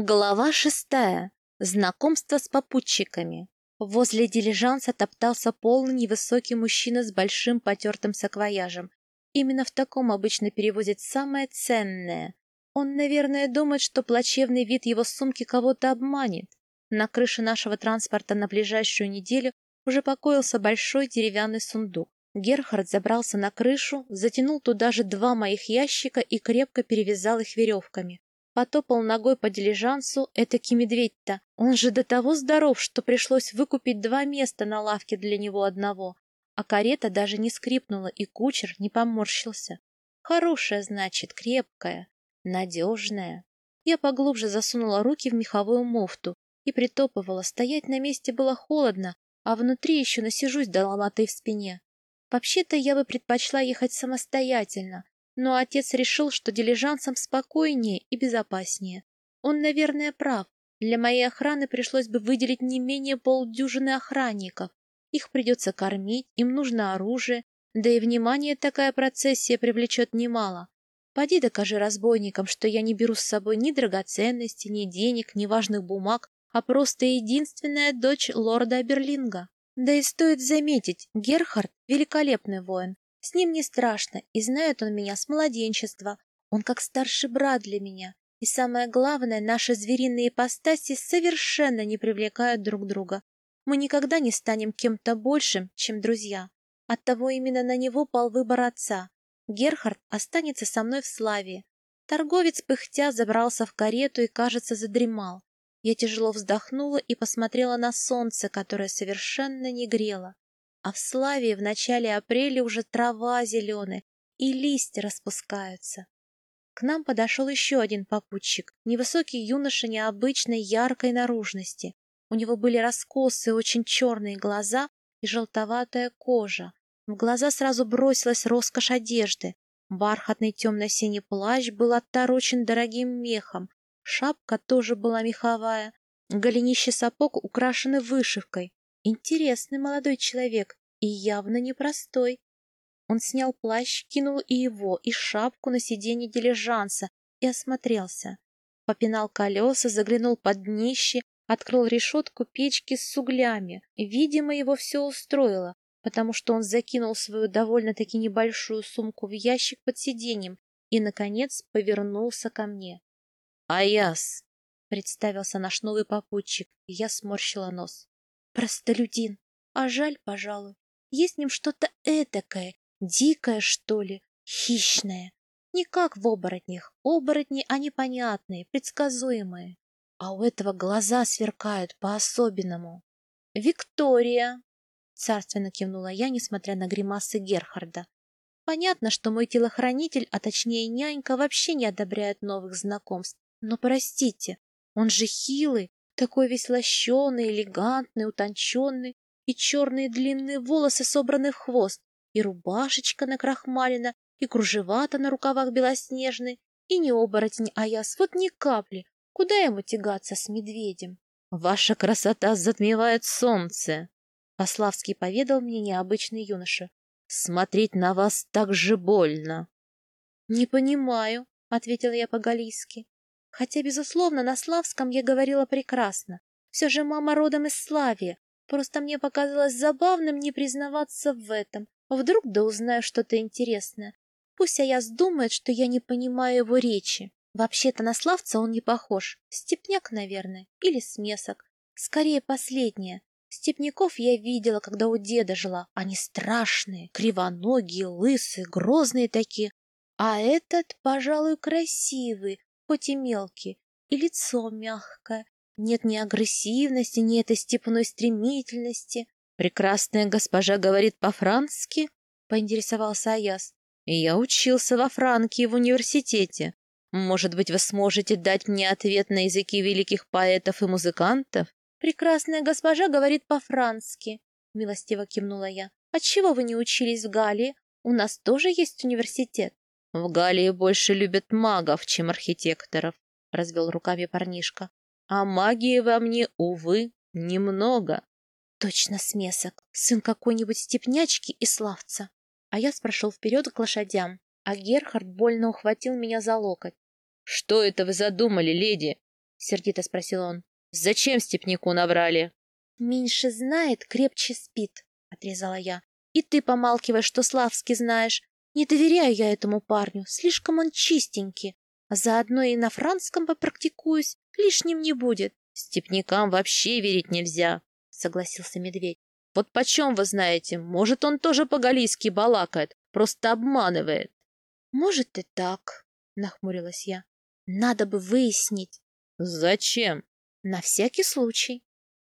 Глава шестая. Знакомство с попутчиками. Возле дилижанса топтался полный невысокий мужчина с большим потертым саквояжем. Именно в таком обычно перевозят самое ценное. Он, наверное, думает, что плачевный вид его сумки кого-то обманет. На крыше нашего транспорта на ближайшую неделю уже покоился большой деревянный сундук. Герхард забрался на крышу, затянул туда же два моих ящика и крепко перевязал их веревками потопал ногой по дилижансу этакий медведь-то. Он же до того здоров, что пришлось выкупить два места на лавке для него одного. А карета даже не скрипнула, и кучер не поморщился. Хорошая, значит, крепкая, надежная. Я поглубже засунула руки в меховую муфту и притопывала. Стоять на месте было холодно, а внутри еще насижусь до ломатой в спине. Вообще-то я бы предпочла ехать самостоятельно, но отец решил, что дилижансом спокойнее и безопаснее. Он, наверное, прав. Для моей охраны пришлось бы выделить не менее полдюжины охранников. Их придется кормить, им нужно оружие, да и внимание такая процессия привлечет немало. Поди докажи разбойникам, что я не беру с собой ни драгоценности, ни денег, ни важных бумаг, а просто единственная дочь лорда Берлинга. Да и стоит заметить, Герхард — великолепный воин, с ним не страшно, и знает он меня с младенчества. Он как старший брат для меня. И самое главное, наши звериные ипостаси совершенно не привлекают друг друга. Мы никогда не станем кем-то большим, чем друзья. Оттого именно на него пал выбор отца. Герхард останется со мной в славе. Торговец пыхтя забрался в карету и, кажется, задремал. Я тяжело вздохнула и посмотрела на солнце, которое совершенно не грело. А в Славии в начале апреля уже трава зеленая, и листья распускаются. К нам подошел еще один попутчик, невысокий юноша необычной яркой наружности. У него были раскосые, очень черные глаза и желтоватая кожа. В глаза сразу бросилась роскошь одежды. Бархатный темно-синий плащ был отторочен дорогим мехом, шапка тоже была меховая, голенища сапог украшены вышивкой, Интересный молодой человек и явно непростой. Он снял плащ, кинул и его, и шапку на сиденье дилижанса и осмотрелся. Попинал колеса, заглянул под днище, открыл решетку печки с углями. Видимо, его все устроило, потому что он закинул свою довольно-таки небольшую сумку в ящик под сиденьем и, наконец, повернулся ко мне. «Аяс!» — представился наш новый попутчик, и я сморщила нос. Простолюдин. А жаль, пожалуй. Есть в нем что-то этакое, дикое, что ли, хищное. Не как в оборотнях. Оборотни, они понятные, предсказуемые. А у этого глаза сверкают по-особенному. «Виктория!» — царственно кивнула я, несмотря на гримасы Герхарда. Понятно, что мой телохранитель, а точнее нянька, вообще не одобряет новых знакомств. Но простите, он же хилый, такой весь лощеный, элегантный, утонченный, и черные длинные волосы собраны в хвост, и рубашечка накрахмалена, и кружевата на рукавах белоснежные, и не оборотень, а яс, вот ни капли. Куда ему тягаться с медведем? Ваша красота затмевает солнце, Пославский поведал мне необычный юноша. Смотреть на вас так же больно. Не понимаю, ответила я по-галийски. Хотя, безусловно, на славском я говорила прекрасно. Все же мама родом из Славии. Просто мне показалось забавным не признаваться в этом. Вдруг да узнаю что-то интересное. Пусть Аяс думает, что я не понимаю его речи. Вообще-то на славца он не похож. Степняк, наверное, или смесок. Скорее последнее. Степняков я видела, когда у деда жила. Они страшные, кривоногие, лысые, грозные такие. А этот, пожалуй, красивый, хоть и мелкий, и лицо мягкое. Нет ни агрессивности, ни этой степной стремительности. Прекрасная госпожа говорит по-французски, поинтересовался Аяс. Я учился во Франкии в университете. Может быть, вы сможете дать мне ответ на языки великих поэтов и музыкантов? Прекрасная госпожа говорит по-французски, милостиво кивнула я. Отчего вы не учились в Галлии? У нас тоже есть университет. В Галлии больше любят магов, чем архитекторов, развел руками парнишка. А магии во мне, увы, немного. Точно смесок, сын какой-нибудь степнячки и славца. А я спрошел вперед к лошадям, а Герхард больно ухватил меня за локоть. Что это вы задумали, леди? сердито спросил он. Зачем степняку наврали? Меньше знает, крепче спит, отрезала я. И ты помалкиваешь, что Славский знаешь. Не доверяю я этому парню, слишком он чистенький. А заодно и на францком попрактикуюсь, лишним не будет. Степнякам вообще верить нельзя, согласился медведь. Вот почем вы знаете, может, он тоже по-галийски балакает, просто обманывает. Может и так, нахмурилась я. Надо бы выяснить. Зачем? На всякий случай.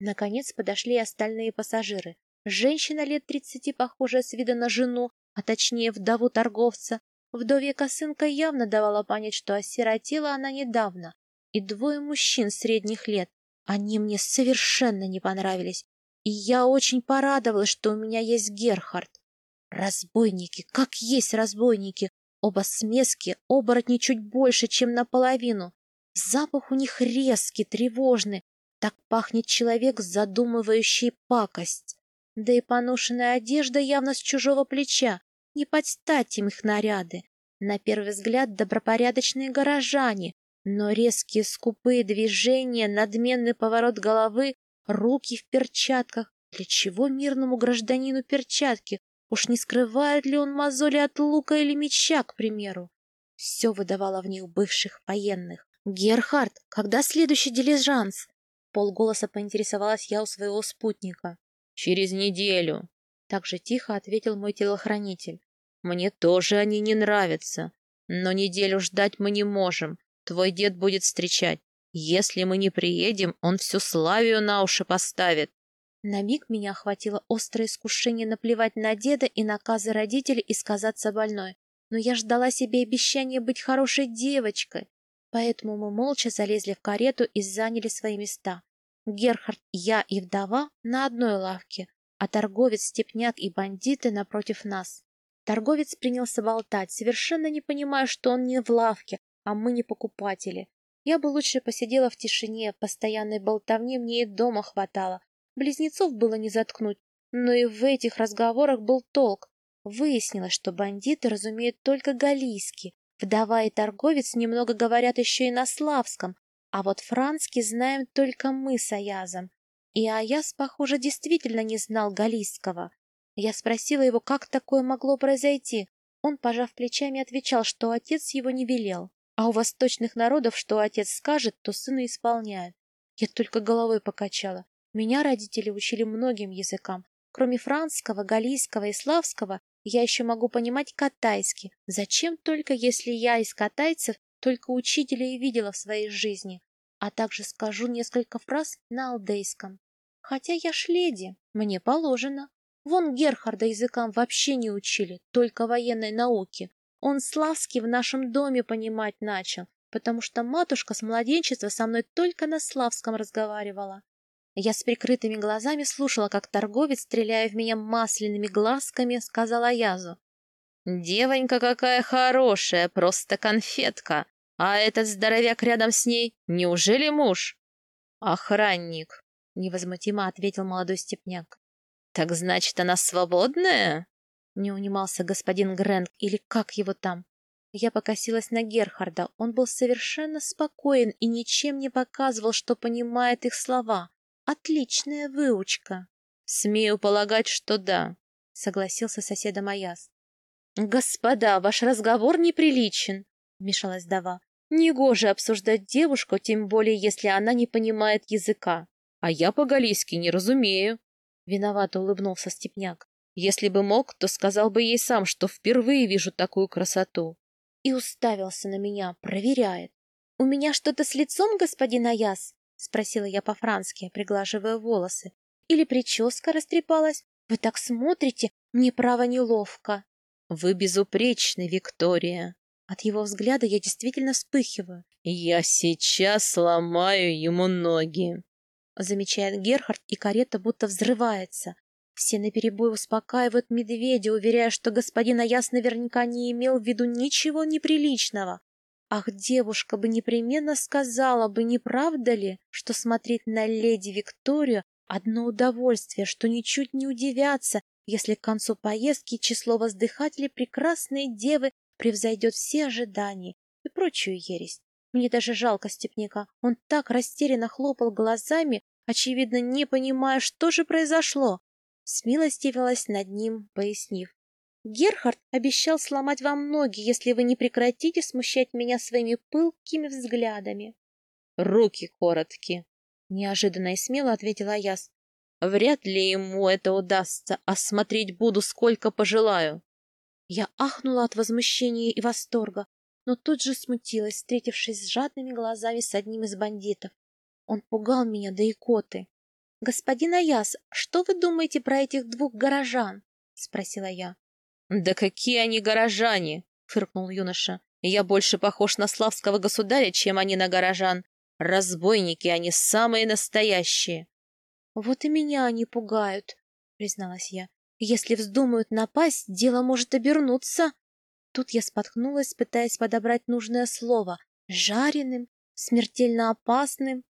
Наконец подошли остальные пассажиры. Женщина лет тридцати, похожая с вида на жену, а точнее вдову торговца. Вдовья косынка явно давала понять, что осиротела она недавно. И двое мужчин средних лет. Они мне совершенно не понравились. И я очень порадовалась, что у меня есть Герхард. Разбойники, как есть разбойники. Оба смески, оборотни чуть больше, чем наполовину. Запах у них резкий, тревожный. Так пахнет человек, задумывающий пакость. Да и поношенная одежда явно с чужого плеча. Не подстать им их наряды. На первый взгляд добропорядочные горожане, но резкие скупые движения, надменный поворот головы, руки в перчатках. Для чего мирному гражданину перчатки? Уж не скрывает ли он мозоли от лука или меча, к примеру? Все выдавало в них бывших военных. «Герхард, когда следующий дилижанс?» Полголоса поинтересовалась я у своего спутника. «Через неделю», — так же тихо ответил мой телохранитель. «Мне тоже они не нравятся, но неделю ждать мы не можем. Твой дед будет встречать. Если мы не приедем, он всю Славию на уши поставит». На миг меня охватило острое искушение наплевать на деда и наказы родителей и сказаться больной. Но я ждала себе обещания быть хорошей девочкой. Поэтому мы молча залезли в карету и заняли свои места. Герхард, я и вдова на одной лавке, а торговец, степняк и бандиты напротив нас. Торговец принялся болтать, совершенно не понимая, что он не в лавке, а мы не покупатели. Я бы лучше посидела в тишине, постоянной болтовни мне и дома хватало. Близнецов было не заткнуть, но и в этих разговорах был толк. Выяснилось, что бандиты разумеют только галийский, Вдова и торговец немного говорят еще и на славском, а вот францкий знаем только мы с Аязом. И Аяз, похоже, действительно не знал галийского. Я спросила его, как такое могло произойти. Он, пожав плечами, отвечал, что отец его не велел. А у восточных народов, что отец скажет, то сыны исполняют. Я только головой покачала. Меня родители учили многим языкам. Кроме францского, галийского и славского, я еще могу понимать катайский. Зачем только, если я из катайцев только учителя и видела в своей жизни, а также скажу несколько фраз на алдейском. Хотя я ж леди, мне положено. Вон Герхарда языкам вообще не учили, только военной науке. Он славский в нашем доме понимать начал, потому что матушка с младенчества со мной только на славском разговаривала. Я с прикрытыми глазами слушала, как торговец, стреляя в меня масляными глазками, сказала Язу. «Девонька какая хорошая, просто конфетка. А этот здоровяк рядом с ней, неужели муж?» «Охранник», — невозмутимо ответил молодой степняк. «Так значит, она свободная?» Не унимался господин Грэнк, или как его там. Я покосилась на Герхарда. Он был совершенно спокоен и ничем не показывал, что понимает их слова. Отличная выучка. Смею полагать, что да, согласился соседом Аяс. Господа, ваш разговор неприличен, вмешалась Дава. Негоже обсуждать девушку, тем более, если она не понимает языка. А я по-галийски не разумею. Виновато улыбнулся Степняк. Если бы мог, то сказал бы ей сам, что впервые вижу такую красоту. И уставился на меня, проверяет. У меня что-то с лицом, господин Аяс? — спросила я по-франски, приглаживая волосы. «Или прическа растрепалась? Вы так смотрите, мне право неловко». «Вы безупречны, Виктория». От его взгляда я действительно вспыхиваю. «Я сейчас сломаю ему ноги», — замечает Герхард, и карета будто взрывается. Все наперебой успокаивают медведя, уверяя, что господин Аяс наверняка не имел в виду ничего неприличного. Ах, девушка бы непременно сказала бы, не правда ли, что смотреть на леди Викторию одно удовольствие, что ничуть не удивятся, если к концу поездки число воздыхателей прекрасной девы превзойдет все ожидания и прочую ересь. Мне даже жалко степняка. Он так растерянно хлопал глазами, очевидно, не понимая, что же произошло. Смилостивилась над ним, пояснив. Герхард обещал сломать вам ноги, если вы не прекратите смущать меня своими пылкими взглядами. Руки короткие, неожиданно и смело ответила Яс. Вряд ли ему это удастся, а смотреть буду сколько пожелаю. Я ахнула от возмущения и восторга, но тут же смутилась, встретившись с жадными глазами с одним из бандитов. Он пугал меня до икоты. — Господин Аяс, что вы думаете про этих двух горожан? — спросила я. — Да какие они горожане! — фыркнул юноша. — Я больше похож на славского государя, чем они на горожан. Разбойники они самые настоящие. — Вот и меня они пугают, — призналась я. — Если вздумают напасть, дело может обернуться. Тут я споткнулась, пытаясь подобрать нужное слово. Жареным, смертельно опасным.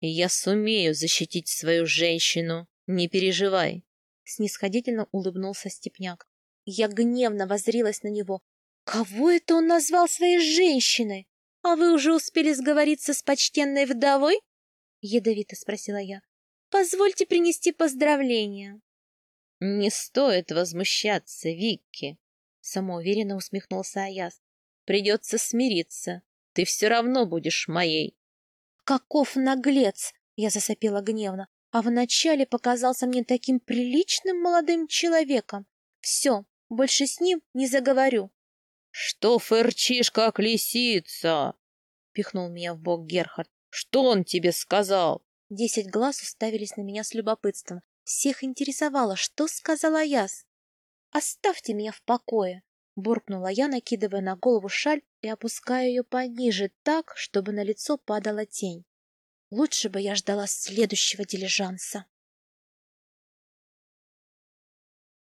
«Я сумею защитить свою женщину, не переживай», — снисходительно улыбнулся Степняк. Я гневно возрилась на него. «Кого это он назвал своей женщиной? А вы уже успели сговориться с почтенной вдовой?» Ядовито спросила я. «Позвольте принести поздравления». «Не стоит возмущаться, Викки», Самоуверенно усмехнулся Аяс. Придется смириться. Ты все равно будешь моей. Каков наглец! Я засопела гневно. А вначале показался мне таким приличным молодым человеком. Все, больше с ним не заговорю. Что фырчишь, как лисица? Пихнул меня в бок Герхард. Что он тебе сказал? Десять глаз уставились на меня с любопытством. Всех интересовало, что сказал Аяс. «Оставьте меня в покое!» — буркнула я, накидывая на голову шаль и опуская ее пониже так, чтобы на лицо падала тень. Лучше бы я ждала следующего дилижанса.